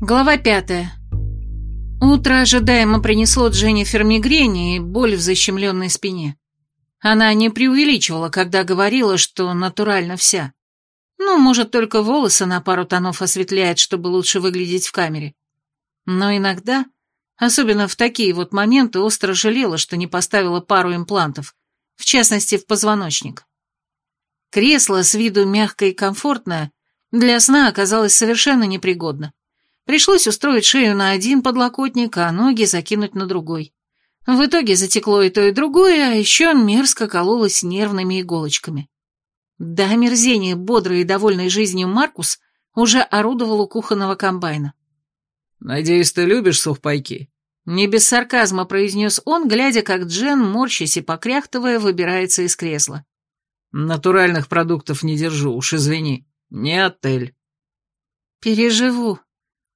Глава пятая. Утро ожидаемо принесло Дженнифер мигрень и боль в защемленной спине. Она не преувеличивала, когда говорила, что натурально вся. Ну, может, только волосы на пару тонов осветляет, чтобы лучше выглядеть в камере. Но иногда, особенно в такие вот моменты, остро жалела, что не поставила пару имплантов, в частности, в позвоночник. Кресло с виду мягкое и комфортное для сна оказалось совершенно непригодно. Пришлось устроить шею на один подлокотник, а ноги закинуть на другой. В итоге затекло и то, и другое, а еще мерзко кололось нервными иголочками. До омерзения бодрый и довольный жизнью Маркус уже орудовал у кухонного комбайна. «Надеюсь, ты любишь сухпайки?» Не без сарказма произнес он, глядя, как Джен, морщась и покряхтывая, выбирается из кресла. «Натуральных продуктов не держу, уж извини. Не отель». «Переживу»,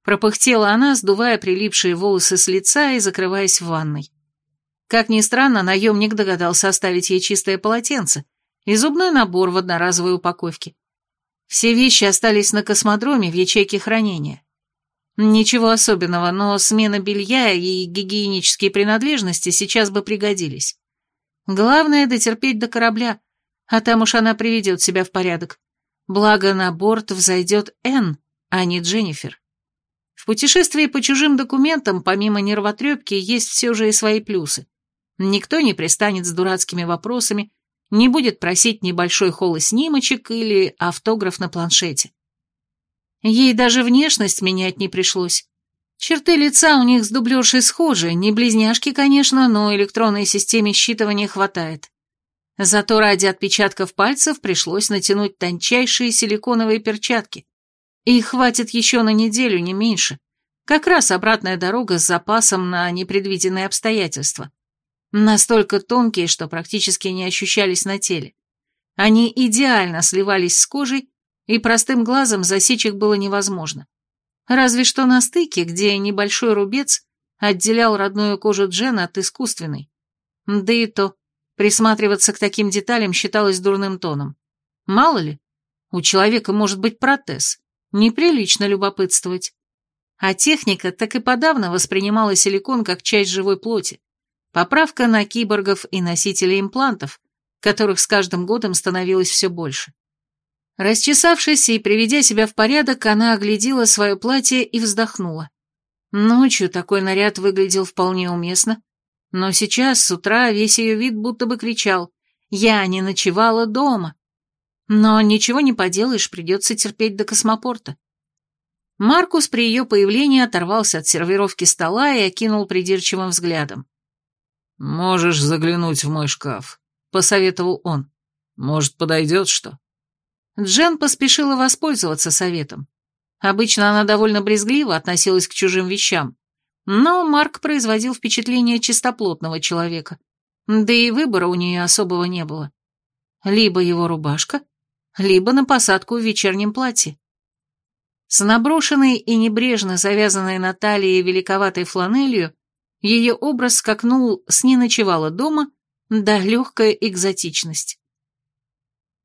Пропыхтела она, сдувая прилипшие волосы с лица и закрываясь в ванной. Как ни странно, наемник догадался оставить ей чистое полотенце и зубной набор в одноразовой упаковке. Все вещи остались на космодроме в ячейке хранения. Ничего особенного, но смена белья и гигиенические принадлежности сейчас бы пригодились. Главное — дотерпеть до корабля, а там уж она приведет себя в порядок. Благо на борт взойдет Энн, а не Дженнифер. В путешествии по чужим документам, помимо нервотрепки, есть все же и свои плюсы. Никто не пристанет с дурацкими вопросами, не будет просить небольшой холл снимочек или автограф на планшете. Ей даже внешность менять не пришлось. Черты лица у них с дублершей схожи, не близняшки, конечно, но электронной системе считывания хватает. Зато ради отпечатков пальцев пришлось натянуть тончайшие силиконовые перчатки, и хватит еще на неделю, не меньше. Как раз обратная дорога с запасом на непредвиденные обстоятельства. Настолько тонкие, что практически не ощущались на теле. Они идеально сливались с кожей, и простым глазом засечь их было невозможно. Разве что на стыке, где небольшой рубец отделял родную кожу Джена от искусственной. Да и то, присматриваться к таким деталям считалось дурным тоном. Мало ли, у человека может быть протез. Неприлично любопытствовать. А техника так и подавно воспринимала силикон как часть живой плоти. Поправка на киборгов и носителей имплантов, которых с каждым годом становилось все больше. Расчесавшись и приведя себя в порядок, она оглядела свое платье и вздохнула. Ночью такой наряд выглядел вполне уместно, но сейчас, с утра, весь ее вид будто бы кричал «Я не ночевала дома». Но ничего не поделаешь, придется терпеть до космопорта. Маркус при ее появлении оторвался от сервировки стола и окинул придирчивым взглядом. «Можешь заглянуть в мой шкаф», — посоветовал он. «Может, подойдет что?» Джен поспешила воспользоваться советом. Обычно она довольно брезгливо относилась к чужим вещам, но Марк производил впечатление чистоплотного человека, да и выбора у нее особого не было. Либо его рубашка, либо на посадку в вечернем платье. С наброшенной и небрежно завязанной на талии великоватой фланелью ее образ скакнул с «не ночевала дома» до легкая экзотичность.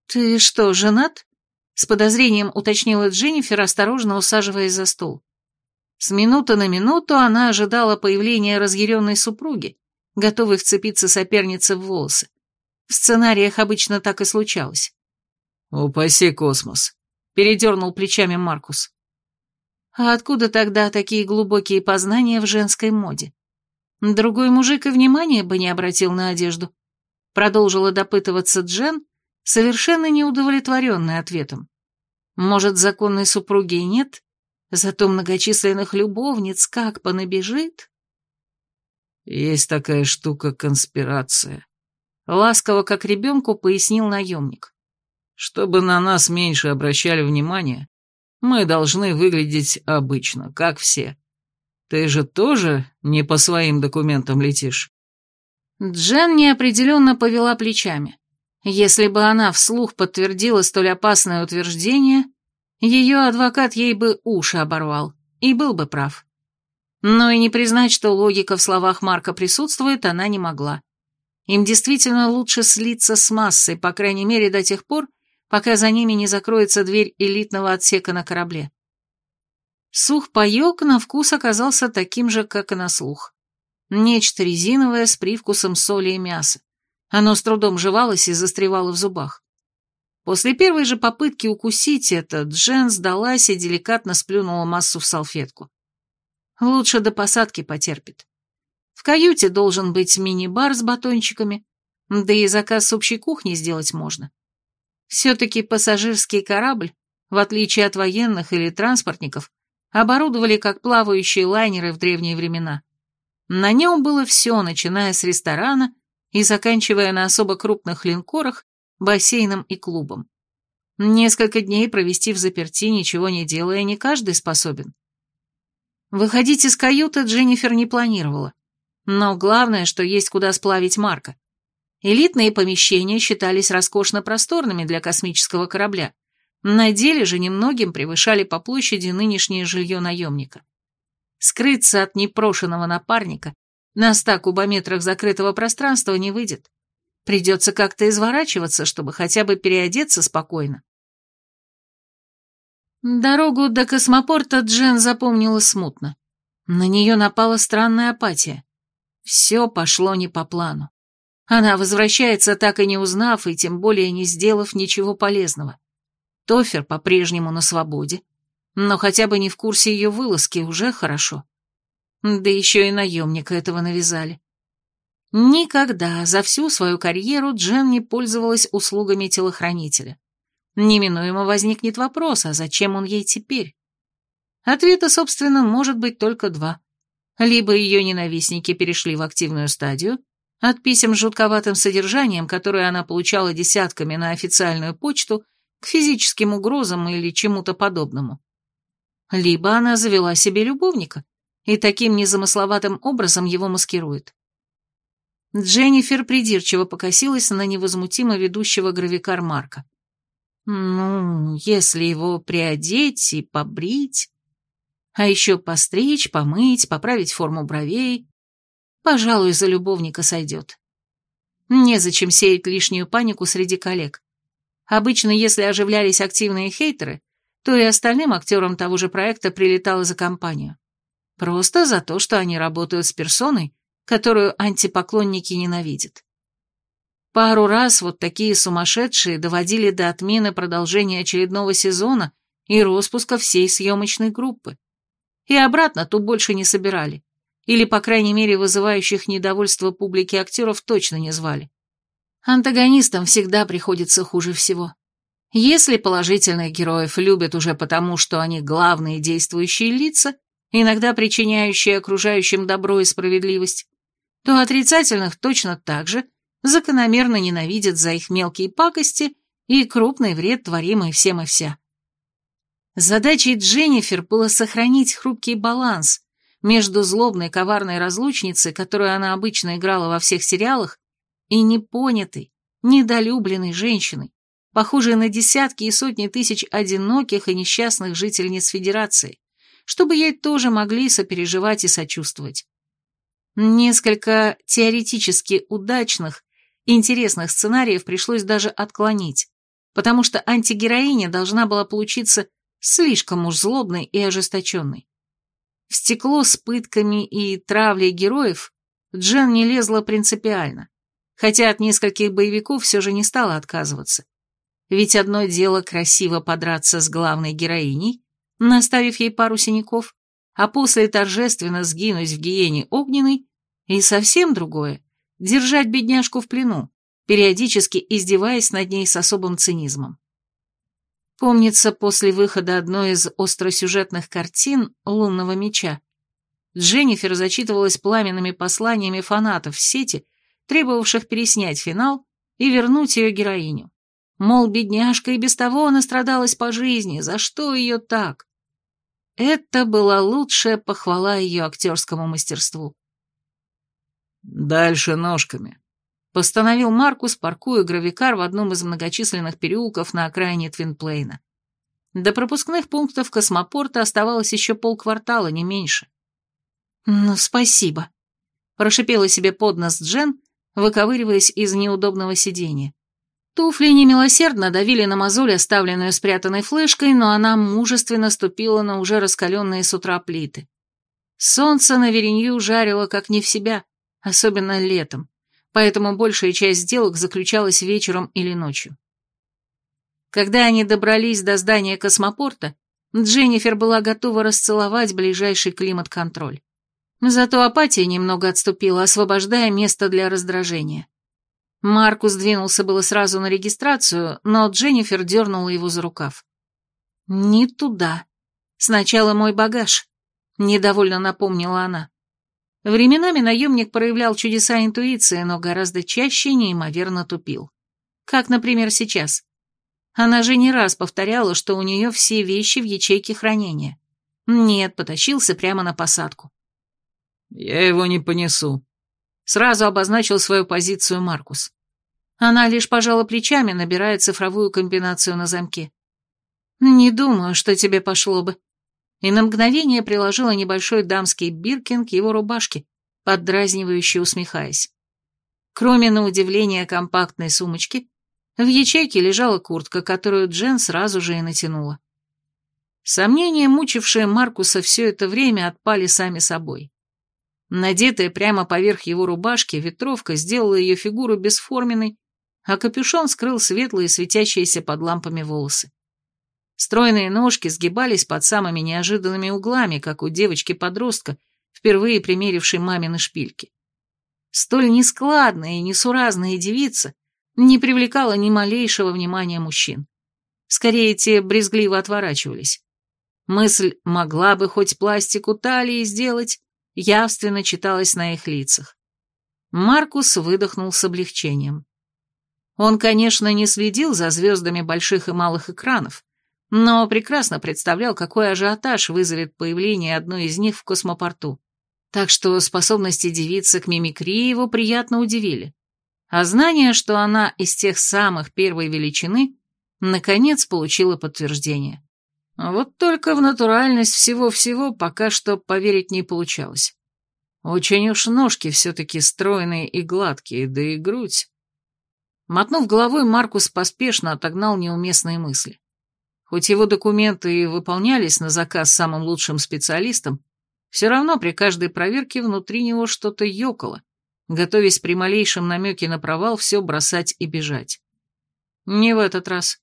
«Ты что, женат?» — с подозрением уточнила Дженнифер, осторожно усаживаясь за стол. С минуты на минуту она ожидала появления разъяренной супруги, готовой вцепиться сопернице в волосы. В сценариях обычно так и случалось. «Упаси космос», — передернул плечами Маркус. «А откуда тогда такие глубокие познания в женской моде? Другой мужик и внимания бы не обратил на одежду», — продолжила допытываться Джен, совершенно неудовлетворенный ответом. «Может, законной супруги и нет, зато многочисленных любовниц как понабежит?» «Есть такая штука конспирация», — ласково, как ребенку, пояснил наемник. Чтобы на нас меньше обращали внимания, мы должны выглядеть обычно, как все. Ты же тоже не по своим документам летишь?» Джен неопределенно повела плечами. Если бы она вслух подтвердила столь опасное утверждение, ее адвокат ей бы уши оборвал, и был бы прав. Но и не признать, что логика в словах Марка присутствует, она не могла. Им действительно лучше слиться с массой, по крайней мере до тех пор, пока за ними не закроется дверь элитного отсека на корабле. Сух-паёк на вкус оказался таким же, как и на слух. Нечто резиновое с привкусом соли и мяса. Оно с трудом жевалось и застревало в зубах. После первой же попытки укусить это, Джен сдалась и деликатно сплюнула массу в салфетку. Лучше до посадки потерпит. В каюте должен быть мини-бар с батончиками, да и заказ с общей кухни сделать можно. Все-таки пассажирский корабль, в отличие от военных или транспортников, оборудовали как плавающие лайнеры в древние времена. На нем было все, начиная с ресторана и заканчивая на особо крупных линкорах, бассейном и клубом. Несколько дней провести в заперти, ничего не делая, не каждый способен. Выходить из каюты Дженнифер не планировала. Но главное, что есть куда сплавить Марка. Элитные помещения считались роскошно просторными для космического корабля. На деле же немногим превышали по площади нынешнее жилье наемника. Скрыться от непрошенного напарника на ста кубометрах закрытого пространства не выйдет. Придется как-то изворачиваться, чтобы хотя бы переодеться спокойно. Дорогу до космопорта Джен запомнила смутно. На нее напала странная апатия. Все пошло не по плану. Она возвращается, так и не узнав, и тем более не сделав ничего полезного. Тофер по-прежнему на свободе, но хотя бы не в курсе ее вылазки, уже хорошо. Да еще и наемника этого навязали. Никогда за всю свою карьеру Джен не пользовалась услугами телохранителя. Неминуемо возникнет вопрос, а зачем он ей теперь? Ответа, собственно, может быть только два. Либо ее ненавистники перешли в активную стадию, от писем с жутковатым содержанием, которые она получала десятками на официальную почту, к физическим угрозам или чему-то подобному либо она завела себе любовника и таким незамысловатым образом его маскирует. Дженнифер придирчиво покосилась на невозмутимо ведущего гравикар Марка. Ну, если его приодеть и побрить, а еще постричь, помыть, поправить форму бровей, пожалуй, за любовника сойдет. Незачем сеять лишнюю панику среди коллег. Обычно, если оживлялись активные хейтеры, то и остальным актерам того же проекта прилетало за компанию. Просто за то, что они работают с персоной, которую антипоклонники ненавидят. Пару раз вот такие сумасшедшие доводили до отмены продолжения очередного сезона и распуска всей съемочной группы. И обратно ту больше не собирали. Или, по крайней мере, вызывающих недовольство публики актеров точно не звали. Антагонистам всегда приходится хуже всего. Если положительных героев любят уже потому, что они главные действующие лица, иногда причиняющие окружающим добро и справедливость, то отрицательных точно так же закономерно ненавидят за их мелкие пакости и крупный вред, творимый всем и вся. Задачей Дженнифер было сохранить хрупкий баланс между злобной коварной разлучницей, которую она обычно играла во всех сериалах, и непонятой, недолюбленной женщиной, похожие на десятки и сотни тысяч одиноких и несчастных жительниц Федерации, чтобы ей тоже могли сопереживать и сочувствовать. Несколько теоретически удачных, интересных сценариев пришлось даже отклонить, потому что антигероиня должна была получиться слишком уж злобной и ожесточенной. В стекло с пытками и травлей героев Джен не лезла принципиально, хотя от нескольких боевиков все же не стала отказываться. Ведь одно дело красиво подраться с главной героиней, наставив ей пару синяков, а после торжественно сгинуть в гиене огненной, и совсем другое — держать бедняжку в плену, периодически издеваясь над ней с особым цинизмом. Помнится, после выхода одной из остросюжетных картин «Лунного меча» Дженнифер зачитывалась пламенными посланиями фанатов в сети, требовавших переснять финал и вернуть ее героиню. Мол, бедняжка и без того настрадалась по жизни, за что ее так? Это была лучшая похвала ее актерскому мастерству. «Дальше ножками», — постановил Маркус, паркуя гравикар в одном из многочисленных переулков на окраине Твинплейна. До пропускных пунктов космопорта оставалось еще полквартала, не меньше. «Ну, спасибо», — прошипела себе под нос Джен, выковыриваясь из неудобного сидения. Туфли немилосердно давили на мозоль, оставленную спрятанной флешкой, но она мужественно ступила на уже раскаленные с утра плиты. Солнце на Веренью жарило как не в себя, особенно летом, поэтому большая часть сделок заключалась вечером или ночью. Когда они добрались до здания космопорта, Дженнифер была готова расцеловать ближайший климат-контроль. Зато апатия немного отступила, освобождая место для раздражения. Маркус двинулся было сразу на регистрацию, но Дженнифер дернула его за рукав. «Не туда. Сначала мой багаж», — недовольно напомнила она. Временами наемник проявлял чудеса интуиции, но гораздо чаще неимоверно тупил. Как, например, сейчас. Она же не раз повторяла, что у нее все вещи в ячейке хранения. Нет, потащился прямо на посадку. «Я его не понесу», Сразу обозначил свою позицию Маркус. Она лишь пожала плечами, набирая цифровую комбинацию на замке. «Не думаю, что тебе пошло бы». И на мгновение приложила небольшой дамский биркин к его рубашке, поддразнивающе усмехаясь. Кроме, на удивление, компактной сумочки, в ячейке лежала куртка, которую Джен сразу же и натянула. Сомнения, мучившие Маркуса все это время, отпали сами собой. Надетая прямо поверх его рубашки, ветровка сделала ее фигуру бесформенной, а капюшон скрыл светлые, светящиеся под лампами волосы. Стройные ножки сгибались под самыми неожиданными углами, как у девочки-подростка, впервые примерившей мамины шпильки. Столь нескладная и несуразная девица не привлекала ни малейшего внимания мужчин. Скорее, те брезгливо отворачивались. Мысль могла бы хоть пластику талии сделать, явственно читалось на их лицах. Маркус выдохнул с облегчением. Он, конечно, не следил за звездами больших и малых экранов, но прекрасно представлял, какой ажиотаж вызовет появление одной из них в космопорту. Так что способности девицы к мимикрии его приятно удивили. А знание, что она из тех самых первой величины, наконец получило подтверждение. Вот только в натуральность всего-всего пока что поверить не получалось. Очень уж ножки все-таки стройные и гладкие, да и грудь. Мотнув головой, Маркус поспешно отогнал неуместные мысли. Хоть его документы и выполнялись на заказ самым лучшим специалистом, все равно при каждой проверке внутри него что-то ёкало, готовясь при малейшем намеке на провал все бросать и бежать. Не в этот раз.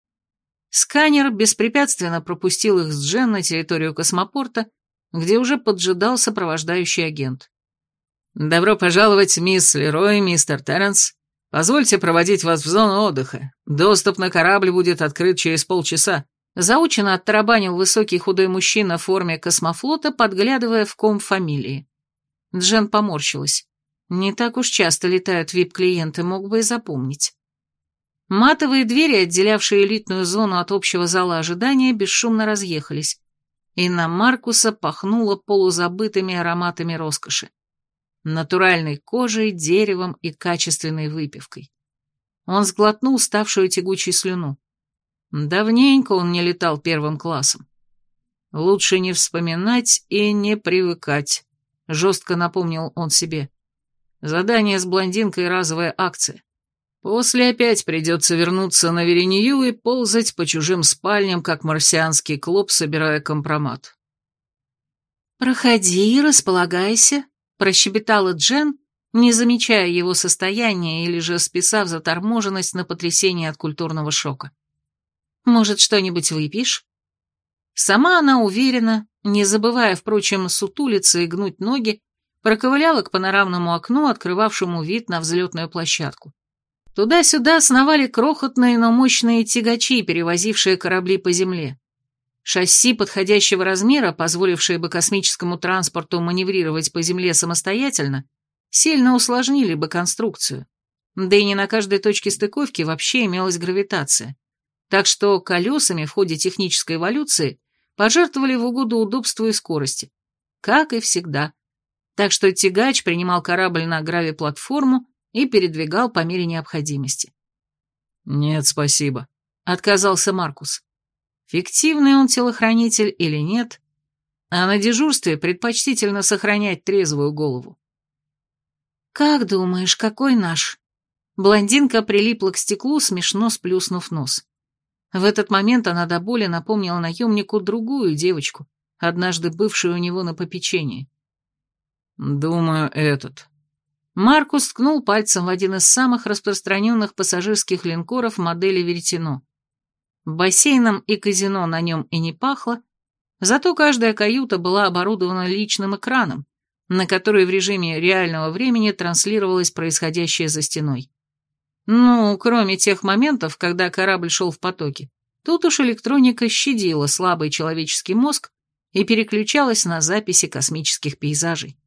Сканер беспрепятственно пропустил их с Джен на территорию космопорта, где уже поджидал сопровождающий агент. «Добро пожаловать, мисс Лерой, мистер Терренс. Позвольте проводить вас в зону отдыха. Доступ на корабль будет открыт через полчаса». Заучено оттарабанил высокий худой мужчина в форме космофлота, подглядывая в ком фамилии. Джен поморщилась. Не так уж часто летают вип-клиенты, мог бы и запомнить. Матовые двери, отделявшие элитную зону от общего зала ожидания, бесшумно разъехались, и на Маркуса пахнуло полузабытыми ароматами роскоши. Натуральной кожей, деревом и качественной выпивкой. Он сглотнул ставшую тягучей слюну. Давненько он не летал первым классом. Лучше не вспоминать и не привыкать, жестко напомнил он себе. Задание с блондинкой — разовая акция. После опять придется вернуться на Верению и ползать по чужим спальням, как марсианский клоп, собирая компромат. «Проходи, располагайся», — прощебетала Джен, не замечая его состояния или же списав заторможенность на потрясение от культурного шока. «Может, что-нибудь выпьешь?» Сама она уверена, не забывая, впрочем, сутулиться и гнуть ноги, проковыляла к панорамному окну, открывавшему вид на взлетную площадку. Туда-сюда сновали крохотные, но мощные тягачи, перевозившие корабли по земле. Шасси подходящего размера, позволившие бы космическому транспорту маневрировать по земле самостоятельно, сильно усложнили бы конструкцию. Да и не на каждой точке стыковки вообще имелась гравитация. Так что колесами в ходе технической эволюции пожертвовали в угоду удобству и скорости. Как и всегда. Так что тягач принимал корабль на гравиплатформу и передвигал по мере необходимости. «Нет, спасибо», — отказался Маркус. Фиктивный он телохранитель или нет, а на дежурстве предпочтительно сохранять трезвую голову. «Как думаешь, какой наш?» Блондинка прилипла к стеклу, смешно сплюснув нос. В этот момент она до боли напомнила наемнику другую девочку, однажды бывшую у него на попечении. «Думаю, этот». Маркус ткнул пальцем в один из самых распространенных пассажирских линкоров модели «Веретено». Бассейном и казино на нем и не пахло, зато каждая каюта была оборудована личным экраном, на который в режиме реального времени транслировалось происходящее за стеной. Ну, кроме тех моментов, когда корабль шел в потоке. Тут уж электроника щадила слабый человеческий мозг и переключалась на записи космических пейзажей.